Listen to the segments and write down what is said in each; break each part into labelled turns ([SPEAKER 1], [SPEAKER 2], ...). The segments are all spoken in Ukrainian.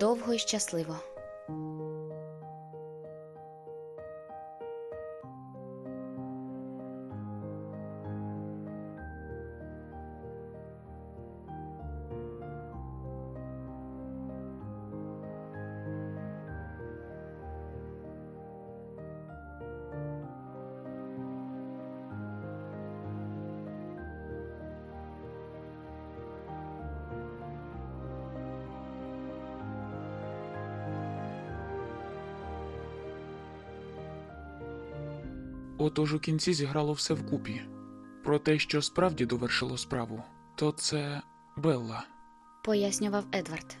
[SPEAKER 1] Довго і щасливо.
[SPEAKER 2] Отож у кінці зіграло все вкупі. Про те, що справді довершило справу, то це Белла.
[SPEAKER 1] пояснював Едвард.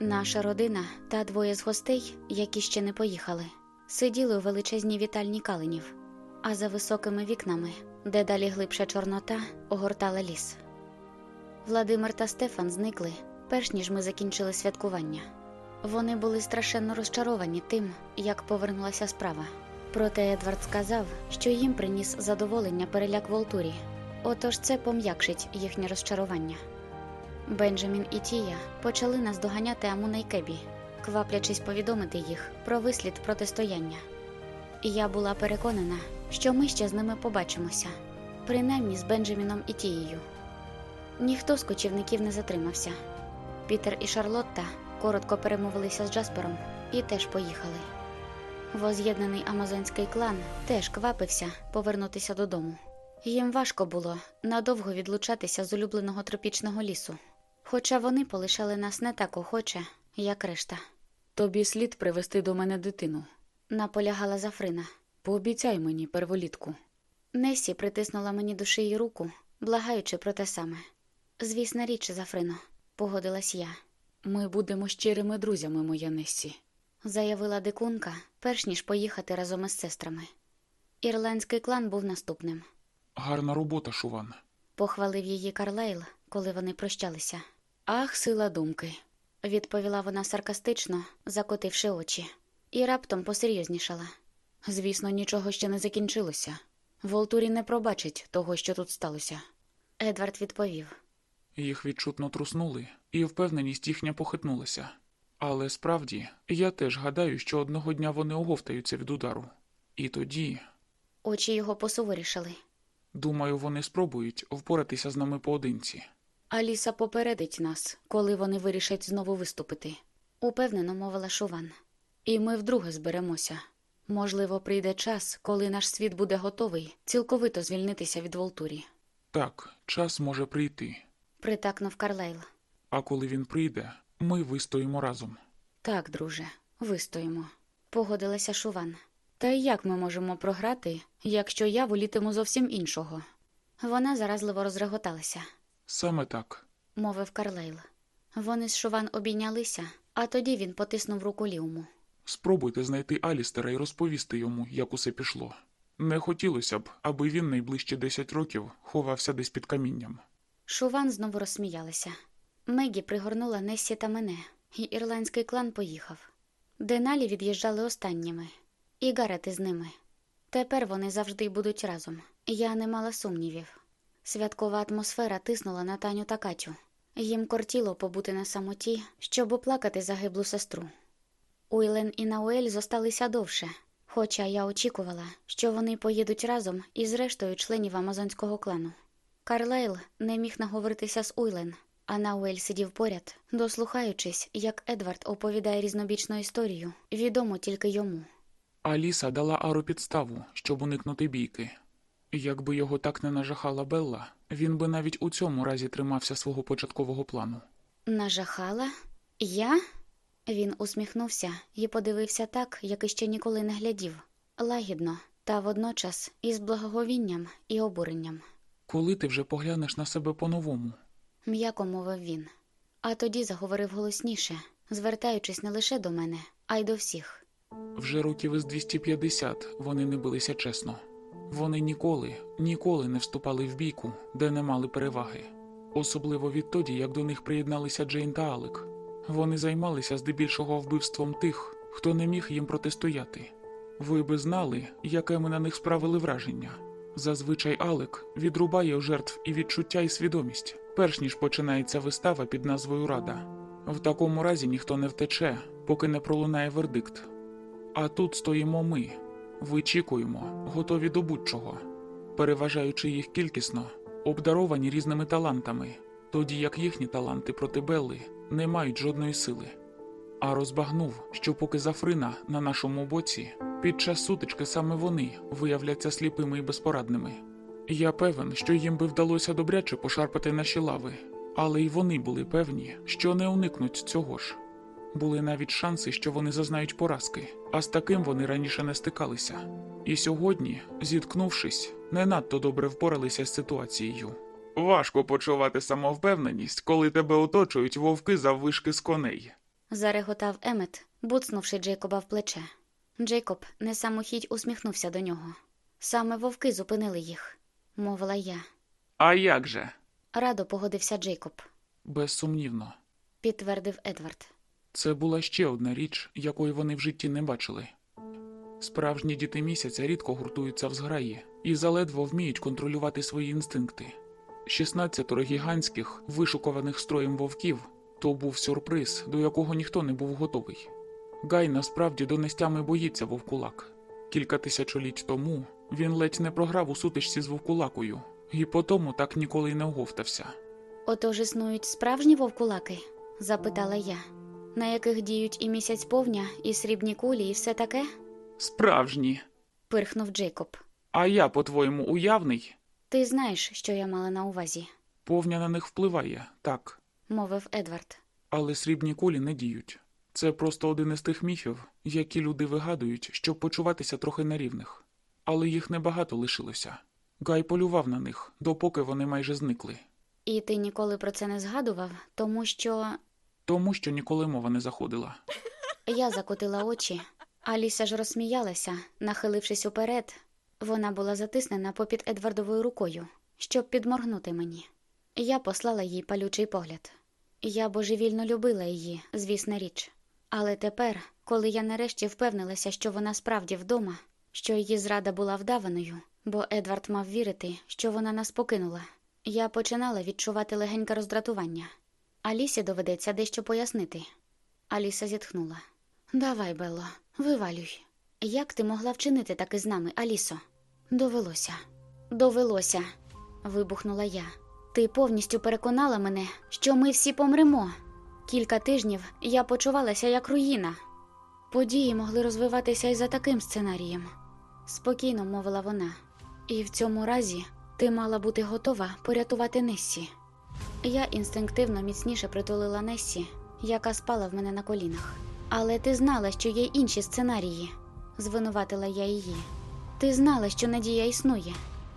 [SPEAKER 1] Наша родина та двоє з гостей, які ще не поїхали, сиділи у величезній вітальні каленів, а за високими вікнами, де далі глибша чорнота, огортала ліс. Владимир та Стефан зникли, перш ніж ми закінчили святкування. Вони були страшенно розчаровані тим, як повернулася справа. Проте Едвард сказав, що їм приніс задоволення переляк Волтурі, отож це пом'якшить їхнє розчарування. Бенджамін і Тія почали нас доганяти Амуна й Кебі, кваплячись повідомити їх про вислід протистояння. Я була переконана, що ми ще з ними побачимося, принаймні з Бенджаміном і Тією. Ніхто з кочівників не затримався. Пітер і Шарлотта коротко перемовилися з Джаспером і теж поїхали. Воз'єднаний амазонський клан теж квапився повернутися додому. Їм важко було надовго відлучатися з улюбленого тропічного лісу, хоча вони полишали нас не так охоче, як решта.
[SPEAKER 3] Тобі слід привезти до мене дитину.
[SPEAKER 1] Наполягала Зафрина.
[SPEAKER 3] Пообіцяй мені перволітку.
[SPEAKER 1] Несі притиснула мені до шиї руку, благаючи про те саме. Звісна річ, Зафрино, погодилась я,
[SPEAKER 3] Ми будемо щирими друзями, моя Нессі.
[SPEAKER 1] заявила дикунка, перш ніж поїхати разом із сестрами. Ірландський клан був наступним.
[SPEAKER 2] Гарна робота, Шуван.
[SPEAKER 1] Похвалив її Карлайл, коли вони прощалися.
[SPEAKER 3] Ах, сила думки.
[SPEAKER 1] Відповіла вона саркастично, закотивши очі, і раптом посерйознішала.
[SPEAKER 3] Звісно, нічого ще не закінчилося. Волтурі не пробачить того, що тут сталося.
[SPEAKER 1] Едвард відповів.
[SPEAKER 2] Їх відчутно труснули, і впевненість їхня похитнулася. Але справді, я теж гадаю, що одного дня вони оговтаються від удару. І тоді,
[SPEAKER 1] Очі його посуворішали.
[SPEAKER 2] думаю, вони спробують впоратися з нами поодинці.
[SPEAKER 3] Аліса попередить нас, коли вони вирішать знову виступити.
[SPEAKER 1] Упевнено мовила Шуван.
[SPEAKER 3] І ми вдруге зберемося. Можливо, прийде час, коли наш світ буде готовий цілковито звільнитися від Волтурі.
[SPEAKER 2] Так, час може прийти,
[SPEAKER 1] Притакнув Карлайл.
[SPEAKER 2] а коли він прийде, ми вистоїмо разом.
[SPEAKER 3] Так, друже, вистоїмо.
[SPEAKER 1] Погодилася Шуван.
[SPEAKER 3] Та як ми можемо програти, якщо я волітиму зовсім іншого?
[SPEAKER 1] Вона заразливо розреготалася,
[SPEAKER 2] Саме так.
[SPEAKER 1] мовив Карлайл. Вони з Шуван обійнялися, а тоді він потиснув руку Ліуму.
[SPEAKER 2] Спробуйте знайти Алістера і розповісти йому, як усе пішло. Не хотілося б, аби він найближчі 10 років ховався десь під камінням.
[SPEAKER 1] Шуван знову розсміялися. Мегі пригорнула Нессі та мене, і ірландський клан поїхав. Деналі від'їжджали останніми, і Гарет із ними. Тепер вони завжди будуть разом. Я не мала сумнівів. Святкова атмосфера тиснула на Таню та Катю. Їм кортіло побути на самоті, щоб оплакати загиблу сестру. Уйлен і Науель зосталися довше, хоча я очікувала, що вони поїдуть разом із рештою членів амазонського клану. Карлайл не міг наговоритися з Уйлен, а Науель сидів поряд, дослухаючись, як Едвард оповідає різнобічну історію, відому тільки йому.
[SPEAKER 2] Аліса дала Ару підставу, щоб уникнути бійки. Якби його так не нажахала Белла, він би навіть у цьому разі тримався свого початкового плану.
[SPEAKER 1] Нажахала? Я? Він усміхнувся і подивився так, як іще ніколи не глядів, лагідно, та водночас із благоговінням і обуренням.
[SPEAKER 2] Коли ти вже поглянеш на себе по-новому?
[SPEAKER 1] М'яко мовив він. А тоді заговорив голосніше, звертаючись не лише до мене, а й до всіх.
[SPEAKER 2] Вже років із 250 вони не билися чесно. Вони ніколи, ніколи не вступали в бійку, де не мали переваги. Особливо відтоді, як до них приєдналися Джейн та Алек. Вони займалися здебільшого вбивством тих, хто не міг їм протистояти. Ви би знали, яке ми на них справили враження. Зазвичай Алек відрубає жертв і відчуття, і свідомість, перш ніж починається вистава під назвою Рада. В такому разі ніхто не втече, поки не пролунає вердикт. А тут стоїмо ми, вичікуємо, готові до будь-чого, переважаючи їх кількісно, обдаровані різними талантами, тоді як їхні таланти проти Белли не мають жодної сили. А розбагнув, що поки Зафрина на нашому боці, під час сутички саме вони виявляться сліпими і безпорадними. Я певен, що їм би вдалося добряче пошарпати наші лави, але й вони були певні, що не уникнуть цього ж. Були навіть шанси, що вони зазнають поразки, а з таким вони раніше не стикалися. І сьогодні, зіткнувшись, не надто добре впоралися з ситуацією. Важко почувати самовпевненість, коли тебе оточують вовки заввишки з коней.
[SPEAKER 1] Зареготав Емет, буцнувши Джейкоба в плече. Джейкоб не самохідь усміхнувся до нього. Саме вовки зупинили їх, мовила я.
[SPEAKER 2] А як же?
[SPEAKER 1] Радо погодився Джейкоб,
[SPEAKER 2] Безсумнівно.
[SPEAKER 1] підтвердив Едвард.
[SPEAKER 2] Це була ще одна річ, якої вони в житті не бачили. Справжні діти місяця рідко гуртуються в зграї і заледве вміють контролювати свої інстинкти. 16 гігантських, вишукуваних строєм вовків то був сюрприз, до якого ніхто не був готовий. Гай насправді донестями боїться вовкулак. Кілька тисячоліть тому він ледь не програв у сутичці з вовкулакою, і потому так ніколи й не оговтався.
[SPEAKER 1] Отож існують справжні вовкулаки? запитала я, на яких діють і місяць повня, і срібні кулі, і все таке?
[SPEAKER 2] Справжні.
[SPEAKER 1] пирхнув Джейкоб.
[SPEAKER 2] А я, по-твоєму, уявний?
[SPEAKER 1] Ти знаєш, що я мала на увазі,
[SPEAKER 2] Повня на них впливає, так,
[SPEAKER 1] мовив Едвард.
[SPEAKER 2] але срібні кулі не діють. Це просто один із тих міфів, які люди вигадують, щоб почуватися трохи на рівних. Але їх небагато лишилося. Гай полював на них, допоки вони майже зникли.
[SPEAKER 1] І ти ніколи про це не згадував, тому що
[SPEAKER 2] Тому що ніколи мова не заходила.
[SPEAKER 1] я закотила очі. Аліса ж розсміялася, нахилившись уперед. Вона була затиснена попід Едвардовою рукою, щоб підморгнути мені. Я послала їй палючий погляд. Я божевільно любила її, звісна річ. Але тепер, коли я нарешті впевнилася, що вона справді вдома, що її зрада була вдаваною, бо Едвард мав вірити, що вона нас покинула, я починала відчувати легеньке роздратування. Алісі доведеться дещо пояснити. Аліса зітхнула. Давай, Белло, вивалюй. Як ти могла вчинити так із нами, Алісо? Довелося. Довелося. вибухнула я. Ти повністю переконала мене, що ми всі помремо. Кілька тижнів я почувалася як руїна. Події могли розвиватися і за таким сценарієм, спокійно мовила вона. І в цьому разі ти мала бути готова порятувати Нессі. Я інстинктивно міцніше притулила Нессі, яка спала в мене на колінах. Але ти знала, що є інші сценарії, звинуватила я її. Ти знала, що надія існує.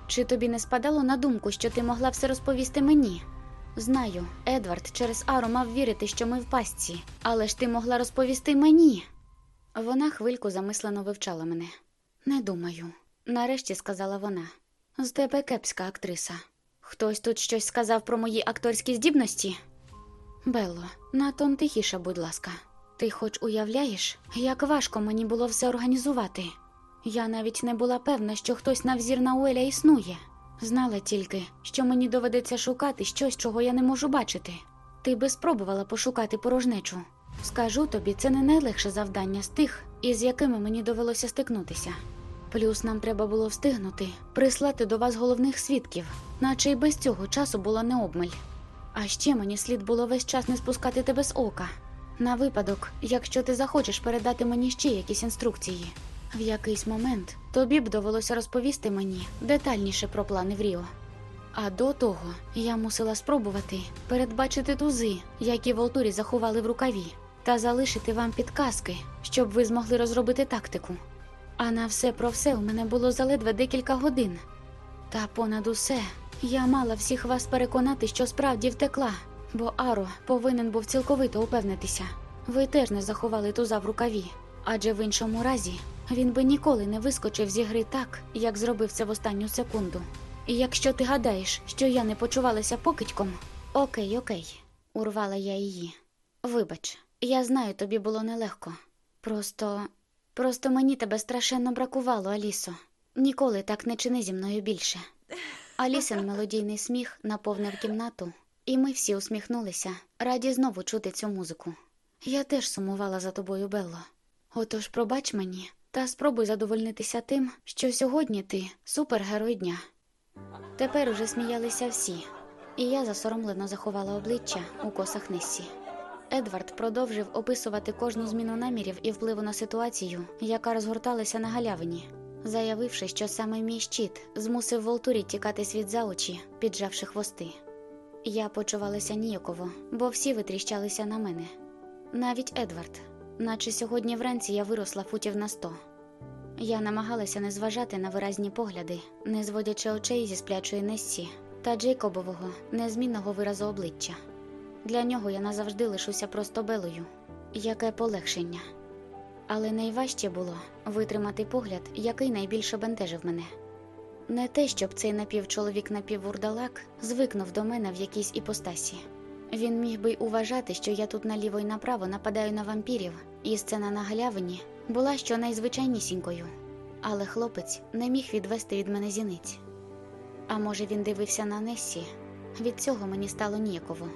[SPEAKER 1] Чи тобі не спадало на думку, що ти могла все розповісти мені? Знаю, Едвард через Ару мав вірити, що ми в пастці, але ж ти могла розповісти мені. Вона хвильку замислено вивчала мене. Не думаю, нарешті сказала вона. З тебе кепська актриса. Хтось тут щось сказав про мої акторські здібності? Белло, натон тихіше, будь ласка. Ти хоч уявляєш, як важко мені було все організувати? Я навіть не була певна, що хтось на взір Науеля існує. Знала тільки, що мені доведеться шукати щось, чого я не можу бачити. Ти би спробувала пошукати порожнечу. Скажу тобі, це не найлегше завдання з тих, із якими мені довелося стикнутися. Плюс нам треба було встигнути прислати до вас головних свідків, наче й без цього часу було не обмаль. А ще мені слід було весь час не спускати тебе з ока. На випадок, якщо ти захочеш передати мені ще якісь інструкції. В якийсь момент тобі б довелося розповісти мені детальніше про плани в Ріо. А до того я мусила спробувати передбачити тузи, які Волтурі заховали в рукаві, та залишити вам підказки, щоб ви змогли розробити тактику. А на все про все у мене було заледве декілька годин. Та понад усе я мала всіх вас переконати, що справді втекла, бо Аро повинен був цілковито упевнитися. ви теж не заховали туза в рукаві, адже в іншому разі він би ніколи не вискочив зі гри так, як зробив це в останню секунду. І якщо ти гадаєш, що я не почувалася покидьком, окей, окей, урвала я її. Вибач, я знаю, тобі було нелегко. Просто. Просто мені тебе страшенно бракувало, Алісо. Ніколи так не чини зі мною більше. Алісин мелодійний сміх наповнив кімнату, і ми всі усміхнулися, раді знову чути цю музику. Я теж сумувала за тобою, Белло. Отож, пробач мені та спробуй задовольнитися тим, що сьогодні ти супергерой дня. Тепер уже сміялися всі, і я засоромлено заховала обличчя у косах Нессі. Едвард продовжив описувати кожну зміну намірів і впливу на ситуацію, яка розгорталася на галявині, заявивши, що саме мій щит змусив Волтурі тікати світ за очі, піджавши хвости. Я почувалася ніяково, бо всі витріщалися на мене. Навіть Едвард, наче сьогодні вранці я виросла футів на сто. Я намагалася не зважати на виразні погляди, не зводячи очей зі сплячої Нессі та Джейкобового незмінного виразу обличчя. Для нього я назавжди лишуся просто белою. Яке полегшення. Але найважче було витримати погляд, який найбільше бентежив мене. Не те, щоб цей напівчоловік напіввурдалак звикнув до мене в якійсь іпостасі. Він міг би й уважати, що я тут наліво й направо нападаю на вампірів, і сцена на галявині була що найзвичайнісінькою. Але хлопець не міг відвести від мене зіниць. А може, він дивився на Нессі? Від цього мені стало ніяково.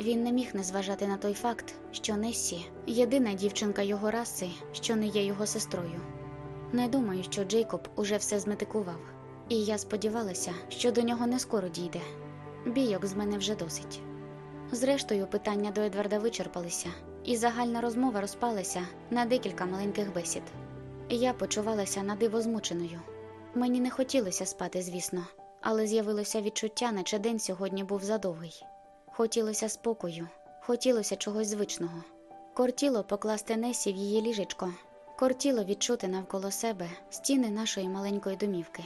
[SPEAKER 1] Він не міг не зважати на той факт, що Нессі єдина дівчинка його раси, що не є його сестрою. Не думаю, що Джейкоб уже все зметикував, і я сподівалася, що до нього не скоро дійде. Бійок з мене вже досить. Зрештою, питання до Едварда вичерпалися, і загальна розмова розпалася на декілька маленьких бесід. Я почувалася на диво змученою. Мені не хотілося спати, звісно, але з'явилося відчуття, наче день сьогодні був задовгий. Хотілося спокою, хотілося чогось звичного. Кортіло покласти Несі в її ліжечко, кортіло відчути навколо себе стіни нашої маленької домівки.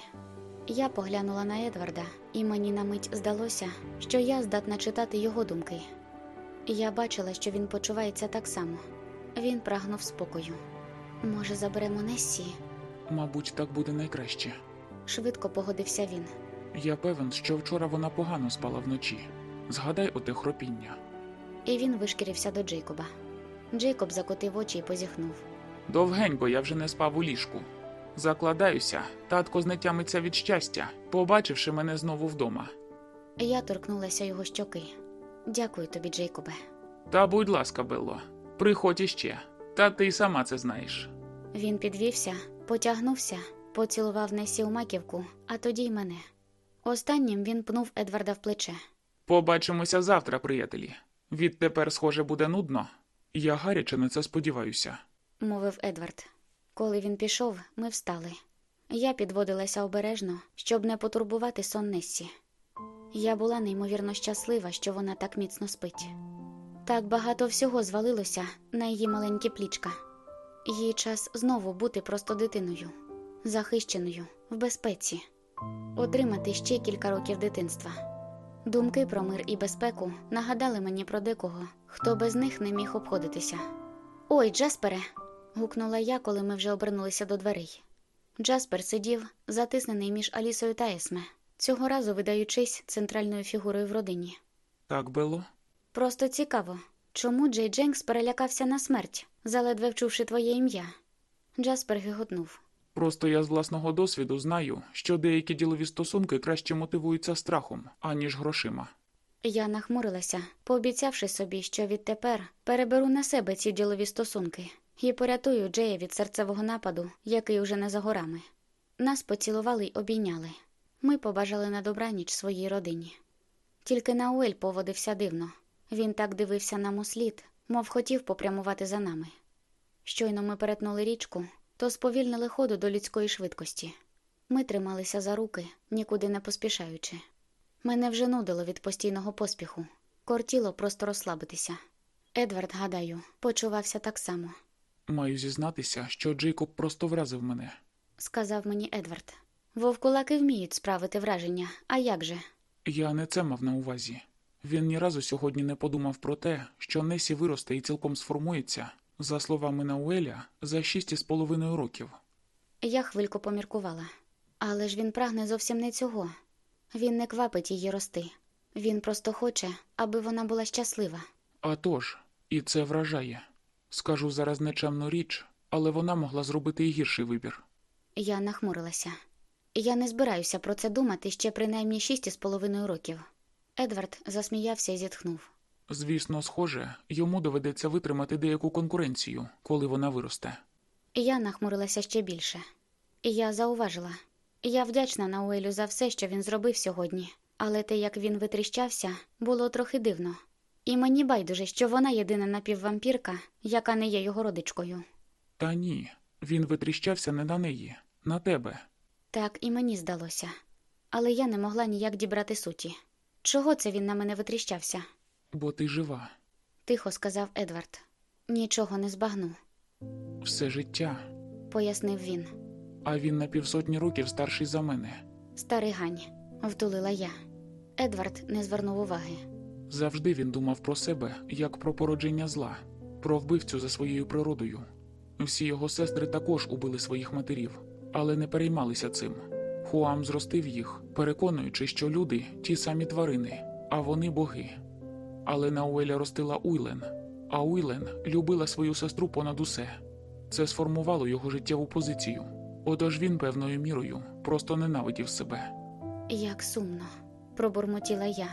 [SPEAKER 1] Я поглянула на Едварда, і мені на мить здалося, що я здатна читати його думки. Я бачила, що він почувається так само. Він прагнув спокою. Може, заберемо Нессі?
[SPEAKER 2] Мабуть, так буде найкраще.
[SPEAKER 1] Швидко погодився він.
[SPEAKER 2] Я певен, що вчора вона погано спала вночі. Згадай оте хропіння.
[SPEAKER 1] І він вишкірився до Джейкоба. Джейкоб закотив очі і позіхнув.
[SPEAKER 2] Довгенько я вже не спав у ліжку. Закладаюся, татко знетямиться від щастя, побачивши мене знову вдома.
[SPEAKER 1] Я торкнулася його щоки. Дякую тобі, Джейкобе.
[SPEAKER 2] Та будь ласка, Белло, приходь іще. Та ти й сама це знаєш.
[SPEAKER 1] Він підвівся, потягнувся, поцілував Несі у маківку, а тоді й мене. Останнім він пнув Едварда в плече.
[SPEAKER 2] Побачимося завтра, приятелі. Відтепер, схоже, буде нудно. Я гаряче на це сподіваюся.
[SPEAKER 1] мовив Едвард. Коли він пішов, ми встали. Я підводилася обережно, щоб не потурбувати сон Нессі. Я була неймовірно щаслива, що вона так міцно спить. Так багато всього звалилося на її маленькі плічка. Їй час знову бути просто дитиною, захищеною, в безпеці, отримати ще кілька років дитинства. Думки про мир і безпеку нагадали мені про декого, хто без них не міг обходитися. Ой, Джаспере. гукнула я, коли ми вже обернулися до дверей. Джаспер сидів, затиснений між Алісою та Есме, цього разу видаючись центральною фігурою в родині.
[SPEAKER 2] Так, Белло?
[SPEAKER 1] Просто цікаво, чому Джей Дженкс перелякався на смерть, заледве вчувши твоє ім'я. Джаспер гиготнув.
[SPEAKER 2] Просто я з власного досвіду знаю, що деякі ділові стосунки краще мотивуються страхом, аніж грошима.
[SPEAKER 1] Я нахмурилася, пообіцявши собі, що відтепер переберу на себе ці ділові стосунки і порятую Джея від серцевого нападу, який уже не за горами. Нас поцілували й обійняли. Ми побажали на добраніч своїй родині. Тільки Науель поводився дивно. Він так дивився нам услід, мов хотів попрямувати за нами. Щойно ми перетнули річку, то сповільнили ходу до людської швидкості. Ми трималися за руки, нікуди не поспішаючи. Мене вже нудило від постійного поспіху, кортіло просто розслабитися. Едвард, гадаю, почувався так само,
[SPEAKER 2] Маю зізнатися, що Джейкоб просто вразив мене.
[SPEAKER 1] сказав мені Едвард. Вовкулаки вміють справити враження, а як же?
[SPEAKER 2] Я не це мав на увазі. Він ні разу сьогодні не подумав про те, що Несі виросте і цілком сформується, за словами Науеля, за шість із половиною років.
[SPEAKER 1] Я хвильку поміркувала. Але ж він прагне зовсім не цього. Він не квапить її рости. Він просто хоче, аби вона була щаслива.
[SPEAKER 2] А тож, і це вражає. Скажу зараз нечемну річ, але вона могла зробити і гірший вибір.
[SPEAKER 1] Я нахмурилася. Я не збираюся про це думати ще принаймні шість із половиною років. Едвард засміявся і зітхнув.
[SPEAKER 2] Звісно, схоже, йому доведеться витримати деяку конкуренцію, коли вона виросте.
[SPEAKER 1] Я нахмурилася ще більше. Я зауважила. Я вдячна Науелю за все, що він зробив сьогодні, але те, як він витріщався, було трохи дивно. І мені байдуже, що вона єдина напіввампірка, яка не є його родичкою.
[SPEAKER 2] Та ні, він витріщався не на неї, на тебе.
[SPEAKER 1] Так і мені здалося. Але я не могла ніяк дібрати суті. Чого це він на мене витріщався?
[SPEAKER 2] Бо ти жива.
[SPEAKER 1] тихо сказав Едвард. Нічого не збагну,
[SPEAKER 2] Все життя.
[SPEAKER 1] пояснив він.
[SPEAKER 2] А він на півсотні років старший за мене.
[SPEAKER 1] Старий гань, втулила я. Едвард не звернув уваги.
[SPEAKER 2] Завжди він думав про себе як про породження зла, про вбивцю за своєю природою. Всі його сестри також убили своїх матерів, але не переймалися цим. Хуам зростив їх, переконуючи, що люди ті самі тварини, а вони боги. Але Науеля ростила Уйлен, а Уйлен любила свою сестру понад усе. Це сформувало його життєву позицію. Отож він певною мірою просто ненавидів себе.
[SPEAKER 1] Як сумно, пробурмотіла я.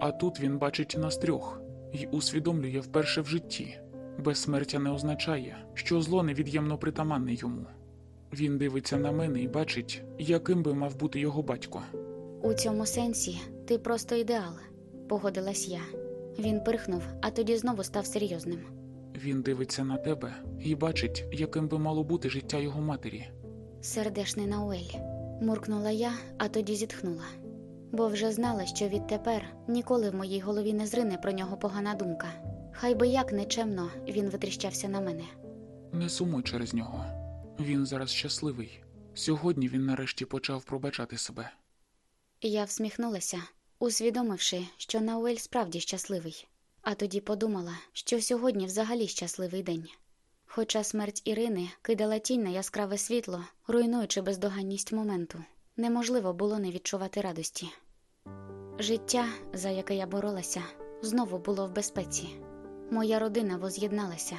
[SPEAKER 2] А тут він бачить нас трьох і усвідомлює вперше в житті. Безсмертя не означає, що зло невід'ємно притаманне йому. Він дивиться на мене і бачить, яким би мав бути його батько.
[SPEAKER 1] У цьому сенсі ти просто ідеал, погодилась я. Він пирхнув, а тоді знову став серйозним.
[SPEAKER 2] Він дивиться на тебе і бачить, яким би мало бути життя його матері.
[SPEAKER 1] Сердешний Науель, муркнула я, а тоді зітхнула. Бо вже знала, що відтепер ніколи в моїй голові не зрине про нього погана думка. Хай би як нечемно він витріщався на мене.
[SPEAKER 2] Не сумуй через нього. Він зараз щасливий. Сьогодні він нарешті почав пробачати себе.
[SPEAKER 1] Я всміхнулася, усвідомивши, що Науель справді щасливий, а тоді подумала, що сьогодні взагалі щасливий день. Хоча смерть Ірини кидала тінь на яскраве світло, руйнуючи бездоганність моменту, неможливо було не відчувати радості. Життя, за яке я боролася, знову було в безпеці. Моя родина воз'єдналася.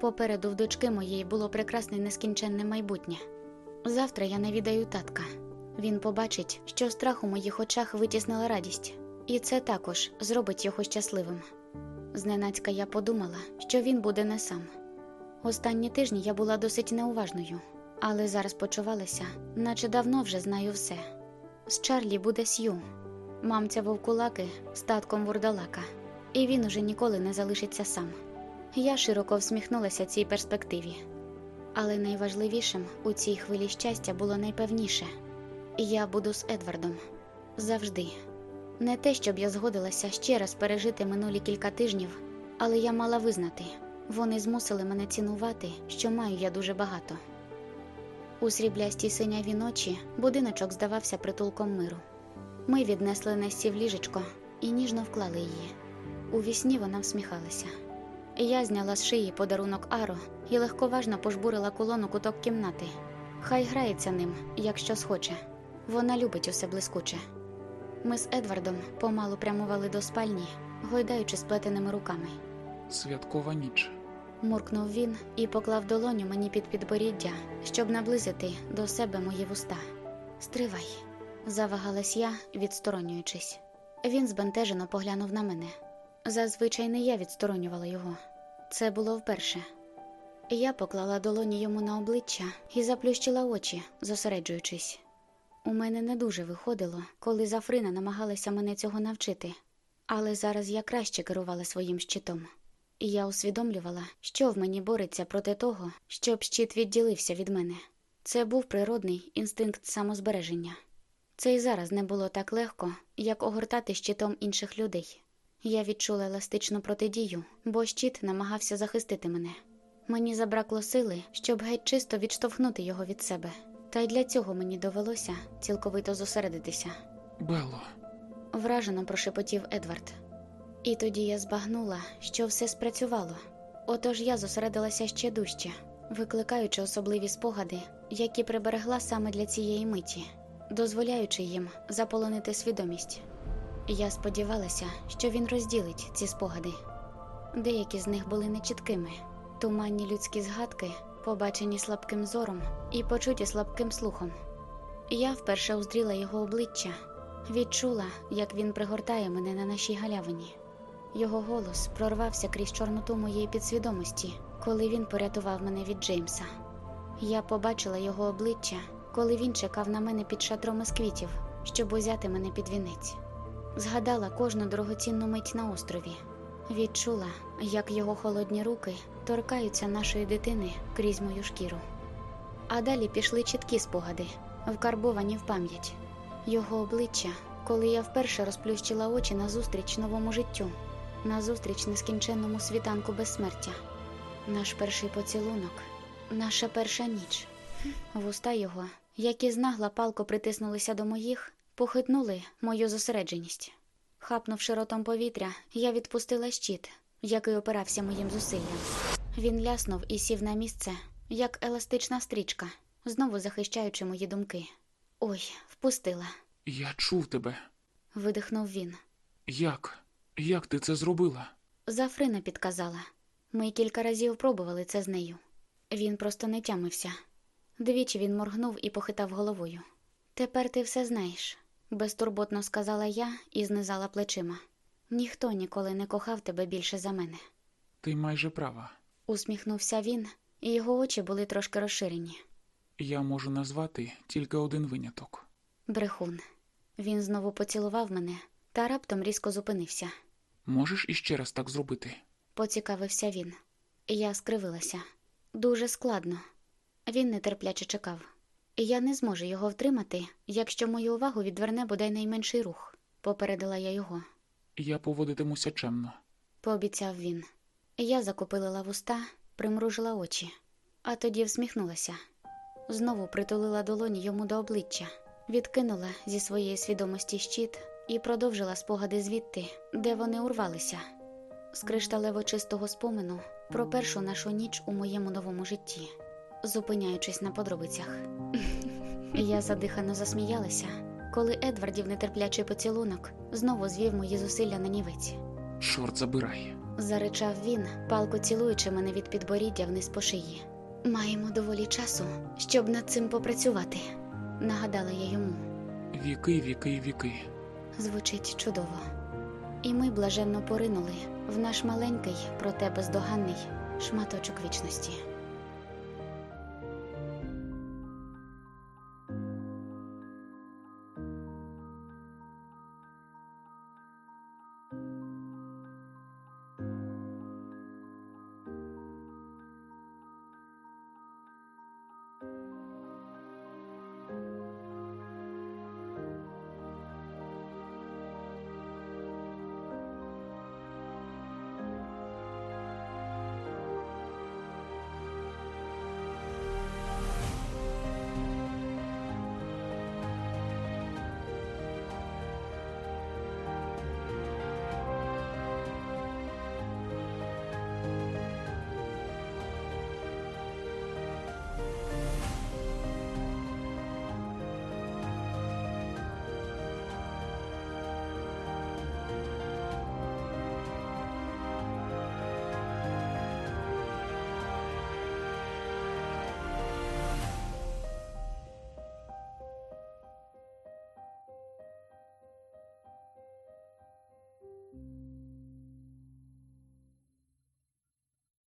[SPEAKER 1] Попереду в дочки моєї було прекрасне нескінченне майбутнє. Завтра я навідаю татка. Він побачить, що страх у моїх очах витіснила радість, і це також зробить його щасливим. Зненацька я подумала, що він буде не сам. Останні тижні я була досить неуважною, але зараз почувалася, наче давно вже знаю все. З Чарлі буде Сью, мамця вовкулаки з татком вурдалака, і він уже ніколи не залишиться сам. Я широко всміхнулася цій перспективі. Але найважливішим у цій хвилі щастя було найпевніше я буду з Едвардом завжди. Не те, щоб я згодилася ще раз пережити минулі кілька тижнів, але я мала визнати, вони змусили мене цінувати, що маю я дуже багато. У сріблястій синяві ночі будиночок здавався притулком миру. Ми віднесли Несі в ліжечко і ніжно вклали її. У вісні вона всміхалася. Я зняла з шиї подарунок Аро і легковажно пожбурила кулон у куток кімнати. Хай грається ним, якщо схоче. Вона любить усе блискуче. Ми з Едвардом помалу прямували до спальні, гойдаючи сплетеними руками.
[SPEAKER 2] Святкова ніч.
[SPEAKER 1] Муркнув він і поклав долоню мені під підборіддя, щоб наблизити до себе мої вуста. Стривай, завагалась я, відсторонюючись. Він збентежено поглянув на мене. Зазвичай не я відсторонювала його. Це було вперше. Я поклала долоні йому на обличчя і заплющила очі, зосереджуючись. У мене не дуже виходило, коли Зафрина намагалася мене цього навчити, але зараз я краще керувала своїм щитом. І я усвідомлювала, що в мені бореться проти того, щоб щит відділився від мене. Це був природний інстинкт самозбереження. Це й зараз не було так легко, як огортати щитом інших людей. Я відчула еластичну протидію, бо щит намагався захистити мене. Мені забракло сили, щоб геть чисто відштовхнути його від себе. Та й для цього мені довелося цілковито зосередитися.
[SPEAKER 2] Белло,
[SPEAKER 1] Вражено прошепотів Едвард. І тоді я збагнула, що все спрацювало. Отож я зосередилася ще дужче, викликаючи особливі спогади, які приберегла саме для цієї миті, дозволяючи їм заполонити свідомість. Я сподівалася, що він розділить ці спогади. Деякі з них були нечіткими, туманні людські згадки, побачені слабким зором і почуті слабким слухом. Я вперше уздріла його обличчя, відчула, як він пригортає мене на нашій галявині. Його голос прорвався крізь чорноту моєї підсвідомості, коли він порятував мене від Джеймса. Я побачила його обличчя, коли він чекав на мене під шатром із квітів, щоб узяти мене під вінець. Згадала кожну дорогоцінну мить на острові, відчула, як його холодні руки торкаються нашої дитини крізь мою шкіру. А далі пішли чіткі спогади, вкарбовані в пам'ять. Його обличчя, коли я вперше розплющила очі назустріч новому життю, назустріч нескінченному світанку безсмертя. Наш перший поцілунок, наша перша ніч. Вуста його, які знагла палко притиснулися до моїх, похитнули мою зосередженість. Хапнувши ротом повітря, я відпустила щит, який опирався моїм зусиллям. Він ляснув і сів на місце, як еластична стрічка, знову захищаючи мої думки. Ой, впустила,
[SPEAKER 2] Я чув тебе.
[SPEAKER 1] видихнув він.
[SPEAKER 2] Як? Як ти це зробила?
[SPEAKER 1] Зафрина підказала. Ми кілька разів пробували це з нею. Він просто не тямився. Двічі він моргнув і похитав головою. Тепер ти все знаєш, безтурботно сказала я і знизала плечима. Ніхто ніколи не кохав тебе більше за мене.
[SPEAKER 2] Ти майже права.
[SPEAKER 1] Усміхнувся він, і його очі були трошки розширені.
[SPEAKER 2] Я можу назвати тільки один виняток.
[SPEAKER 1] Брехун. Він знову поцілував мене та раптом різко зупинився.
[SPEAKER 2] Можеш іще раз так зробити?
[SPEAKER 1] Поцікавився він. Я скривилася. Дуже складно. Він нетерпляче чекав. Я не зможу його втримати, якщо мою увагу відверне бодай найменший рух, попередила я його.
[SPEAKER 2] Я поводитимуся чемно.
[SPEAKER 1] Пообіцяв він. Я закупилила вуста, примружила очі, а тоді всміхнулася. Знову притулила долоні йому до обличчя, відкинула зі своєї свідомості щит і продовжила спогади звідти, де вони урвалися, з кришталево чистого спомину про першу нашу ніч у моєму новому житті, зупиняючись на подробицях. Я задихано засміялася, коли Едвардів нетерплячий поцілунок знову звів мої зусилля на нівець.
[SPEAKER 2] Чорт забирай.
[SPEAKER 1] Заричав він, палко цілуючи мене від підборіддя вниз по шиї. Маємо доволі часу, щоб над цим попрацювати, нагадала я йому.
[SPEAKER 2] Віки, віки, віки.
[SPEAKER 1] Звучить чудово. І ми блаженно поринули в наш маленький, проте бездоганний шматочок вічності.